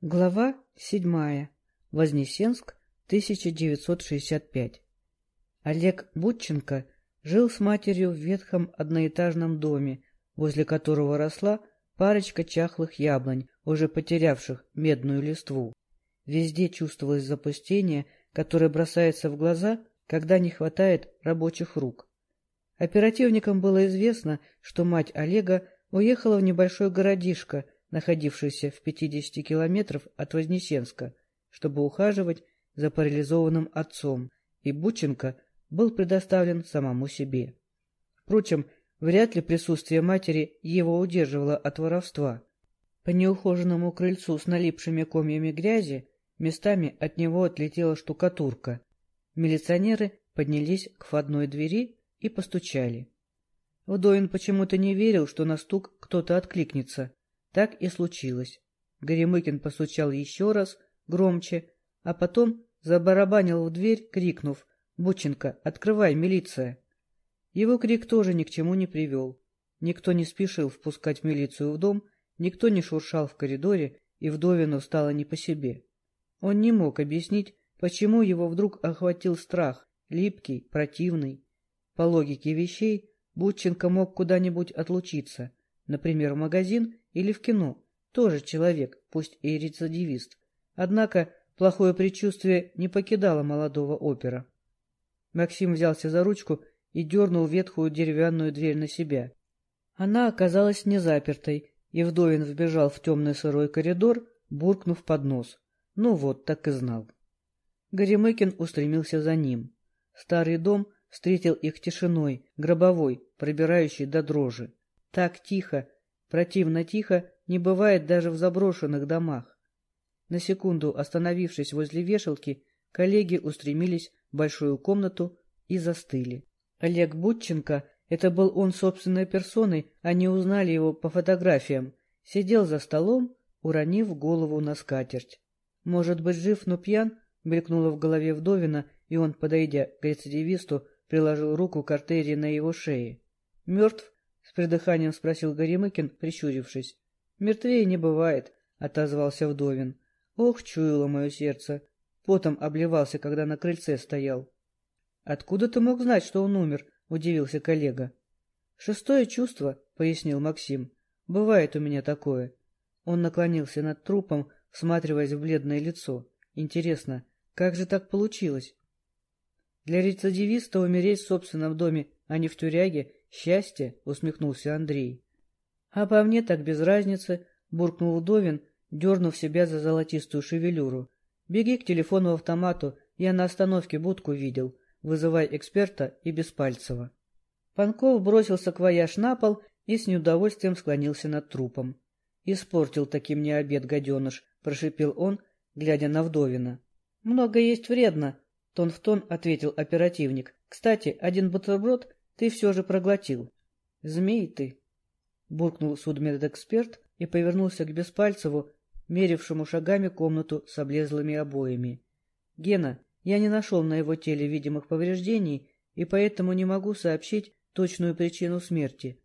Глава седьмая. Вознесенск, 1965. Олег Бутченко жил с матерью в ветхом одноэтажном доме, возле которого росла парочка чахлых яблонь, уже потерявших медную листву. Везде чувствовалось запустение, которое бросается в глаза, когда не хватает рабочих рук. Оперативникам было известно, что мать Олега уехала в небольшой городишко – находившийся в 50 километров от Вознесенска, чтобы ухаживать за парализованным отцом, и Бученко был предоставлен самому себе. Впрочем, вряд ли присутствие матери его удерживало от воровства. По неухоженному крыльцу с налипшими комьями грязи местами от него отлетела штукатурка. Милиционеры поднялись к входной двери и постучали. Вдовин почему-то не верил, что на стук кто-то откликнется, так и случилось. Горемыкин постучал еще раз, громче, а потом забарабанил в дверь, крикнув «Бученко, открывай, милиция!». Его крик тоже ни к чему не привел. Никто не спешил впускать милицию в дом, никто не шуршал в коридоре, и вдовину стало не по себе. Он не мог объяснить, почему его вдруг охватил страх, липкий, противный. По логике вещей, Бутченко мог куда-нибудь отлучиться, например, в магазин или в кино. Тоже человек, пусть и рецидивист. Однако плохое предчувствие не покидало молодого опера. Максим взялся за ручку и дернул ветхую деревянную дверь на себя. Она оказалась незапертой, и Вдовин вбежал в темный сырой коридор, буркнув под нос. Ну вот, так и знал. Горемыкин устремился за ним. Старый дом встретил их тишиной, гробовой, пробирающей до дрожи. Так тихо, Противно тихо не бывает даже в заброшенных домах. На секунду остановившись возле вешалки, коллеги устремились в большую комнату и застыли. Олег Бутченко, это был он собственной персоной, они узнали его по фотографиям, сидел за столом, уронив голову на скатерть. Может быть, жив, но пьян? Мелькнуло в голове Вдовина, и он, подойдя к рецидивисту, приложил руку к артерии на его шее. Мертв? С придыханием спросил Горемыкин, прищурившись. — Мертвее не бывает, — отозвался Вдовин. Ох, чуяло мое сердце. Потом обливался, когда на крыльце стоял. — Откуда ты мог знать, что он умер? — удивился коллега. — Шестое чувство, — пояснил Максим. — Бывает у меня такое. Он наклонился над трупом, всматриваясь в бледное лицо. Интересно, как же так получилось? Для рецидивиста умереть в собственном доме, а не в тюряге, Счастье? — усмехнулся Андрей. — А по мне так без разницы, — буркнул Удовин, дернув себя за золотистую шевелюру. — Беги к телефону-автомату, я на остановке будку видел. Вызывай эксперта и Беспальцева. Панков бросился к вояж на пол и с неудовольствием склонился над трупом. — Испортил таким мне обед, гаденыш, — прошипел он, глядя на Вдовина. — Много есть вредно, — тон в тон ответил оперативник. — Кстати, один бутерброд ты все же проглотил. Змей ты! Буркнул судмедэксперт и повернулся к Беспальцеву, мерившему шагами комнату с облезлыми обоями. Гена, я не нашел на его теле видимых повреждений и поэтому не могу сообщить точную причину смерти.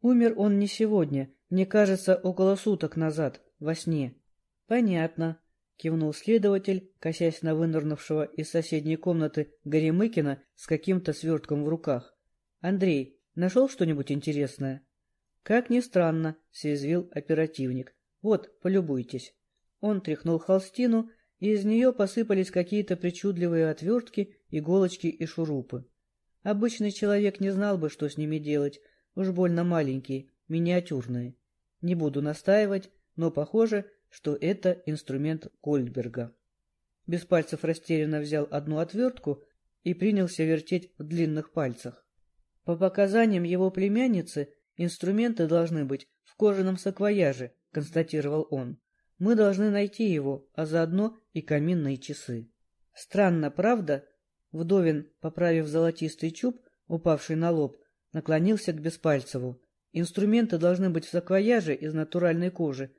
Умер он не сегодня, мне кажется, около суток назад, во сне. — Понятно, — кивнул следователь, косясь на вынырнувшего из соседней комнаты Горемыкина с каким-то свертком в руках. Андрей, нашел что-нибудь интересное? Как ни странно, съязвил оперативник. Вот, полюбуйтесь. Он тряхнул холстину, и из нее посыпались какие-то причудливые отвертки, иголочки и шурупы. Обычный человек не знал бы, что с ними делать, уж больно маленькие, миниатюрные. Не буду настаивать, но похоже, что это инструмент Гольдберга. Без пальцев растерянно взял одну отвертку и принялся вертеть в длинных пальцах. По показаниям его племянницы, инструменты должны быть в кожаном саквояже, констатировал он. Мы должны найти его, а заодно и каминные часы. Странно, правда? Вдовин, поправив золотистый чуб, упавший на лоб, наклонился к Беспальцеву. Инструменты должны быть в саквояже из натуральной кожи,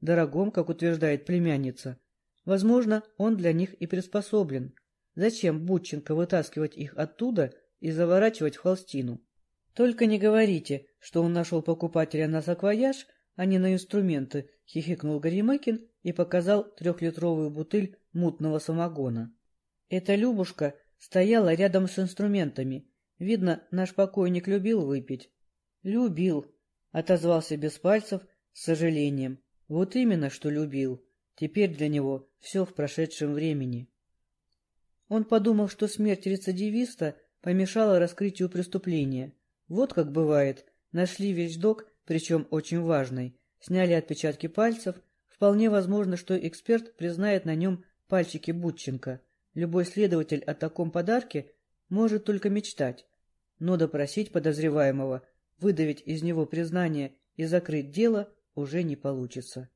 дорогом, как утверждает племянница. Возможно, он для них и приспособлен. Зачем Бутченко вытаскивать их оттуда и заворачивать в холстину. Только не говорите, что он нашел покупателя на саквояж, а не на инструменты, — хихикнул Горемыкин и показал трехлитровую бутыль мутного самогона. Эта Любушка стояла рядом с инструментами. Видно, наш покойник любил выпить. — Любил, — отозвался без пальцев с сожалением. Вот именно, что любил. Теперь для него все в прошедшем времени. Он подумал, что смерть рецидивиста помешала раскрытию преступления. Вот как бывает, нашли вещдок, причем очень важный, сняли отпечатки пальцев, вполне возможно, что эксперт признает на нем пальчики Бутченко. Любой следователь о таком подарке может только мечтать, но допросить подозреваемого, выдавить из него признание и закрыть дело уже не получится.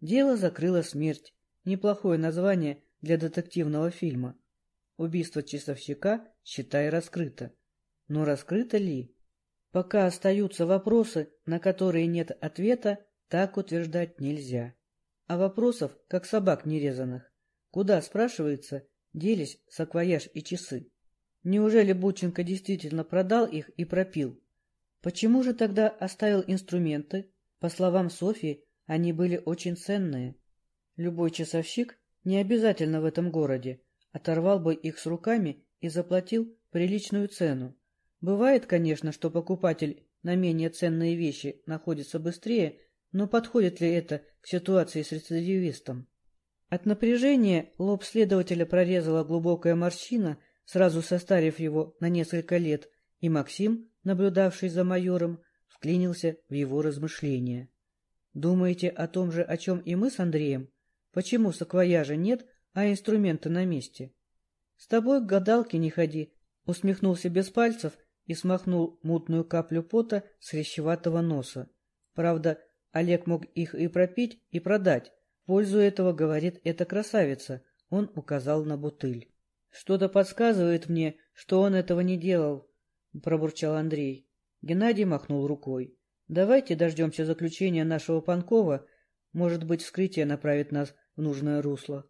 Дело закрыла смерть. Неплохое название для детективного фильма. Убийство часовщика, считай, раскрыто. Но раскрыто ли? Пока остаются вопросы, на которые нет ответа, так утверждать нельзя. А вопросов, как собак нерезанных. Куда, спрашивается, делись саквояж и часы? Неужели Бученко действительно продал их и пропил? Почему же тогда оставил инструменты? По словам Софьи, они были очень ценные. Любой часовщик, не обязательно в этом городе, оторвал бы их с руками и заплатил приличную цену. Бывает, конечно, что покупатель на менее ценные вещи находится быстрее, но подходит ли это к ситуации с рецидивистом? От напряжения лоб следователя прорезала глубокая морщина, сразу состарив его на несколько лет, и Максим, наблюдавший за майором, вклинился в его размышления. «Думаете о том же, о чем и мы с Андреем? Почему саквояжа нет, а инструменты на месте?» «С тобой к гадалке не ходи», — усмехнулся без пальцев и смахнул мутную каплю пота с хрящеватого носа. Правда, Олег мог их и пропить, и продать. В пользу этого говорит эта красавица. Он указал на бутыль. «Что-то подсказывает мне, что он этого не делал», — пробурчал Андрей. Геннадий махнул рукой. «Давайте дождемся заключения нашего Панкова. Может быть, вскрытие направит нас в нужное русло».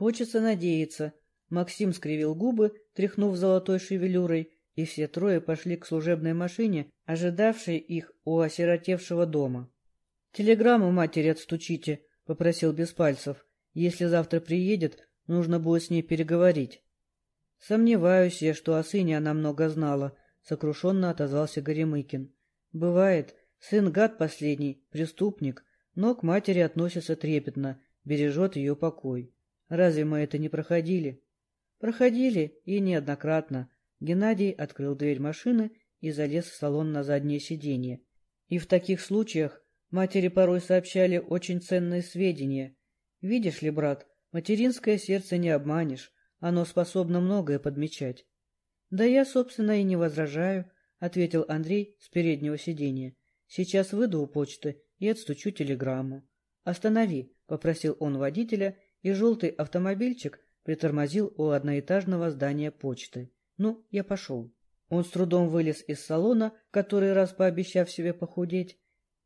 «Хочется надеяться». Максим скривил губы, тряхнув золотой шевелюрой, и все трое пошли к служебной машине, ожидавшей их у осиротевшего дома. — Телеграмму матери отстучите, — попросил Беспальцев. — Если завтра приедет, нужно будет с ней переговорить. — Сомневаюсь я, что о сыне она много знала, — сокрушенно отозвался Горемыкин. — Бывает, сын гад последний, преступник, но к матери относится трепетно, бережет ее покой. Разве мы это не проходили? — Проходили, и неоднократно. Геннадий открыл дверь машины и залез в салон на заднее сиденье. И в таких случаях Матери порой сообщали очень ценные сведения. Видишь ли, брат, материнское сердце не обманешь, оно способно многое подмечать. — Да я, собственно, и не возражаю, — ответил Андрей с переднего сиденья. — Сейчас выйду у почты и отстучу телеграмму. — Останови, — попросил он водителя, и желтый автомобильчик притормозил у одноэтажного здания почты. — Ну, я пошел. Он с трудом вылез из салона, который раз пообещав себе похудеть,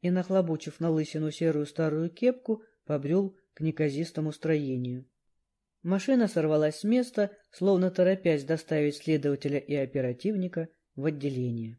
и, нахлобучив на лысину серую старую кепку, побрел к неказистому строению. Машина сорвалась с места, словно торопясь доставить следователя и оперативника в отделение.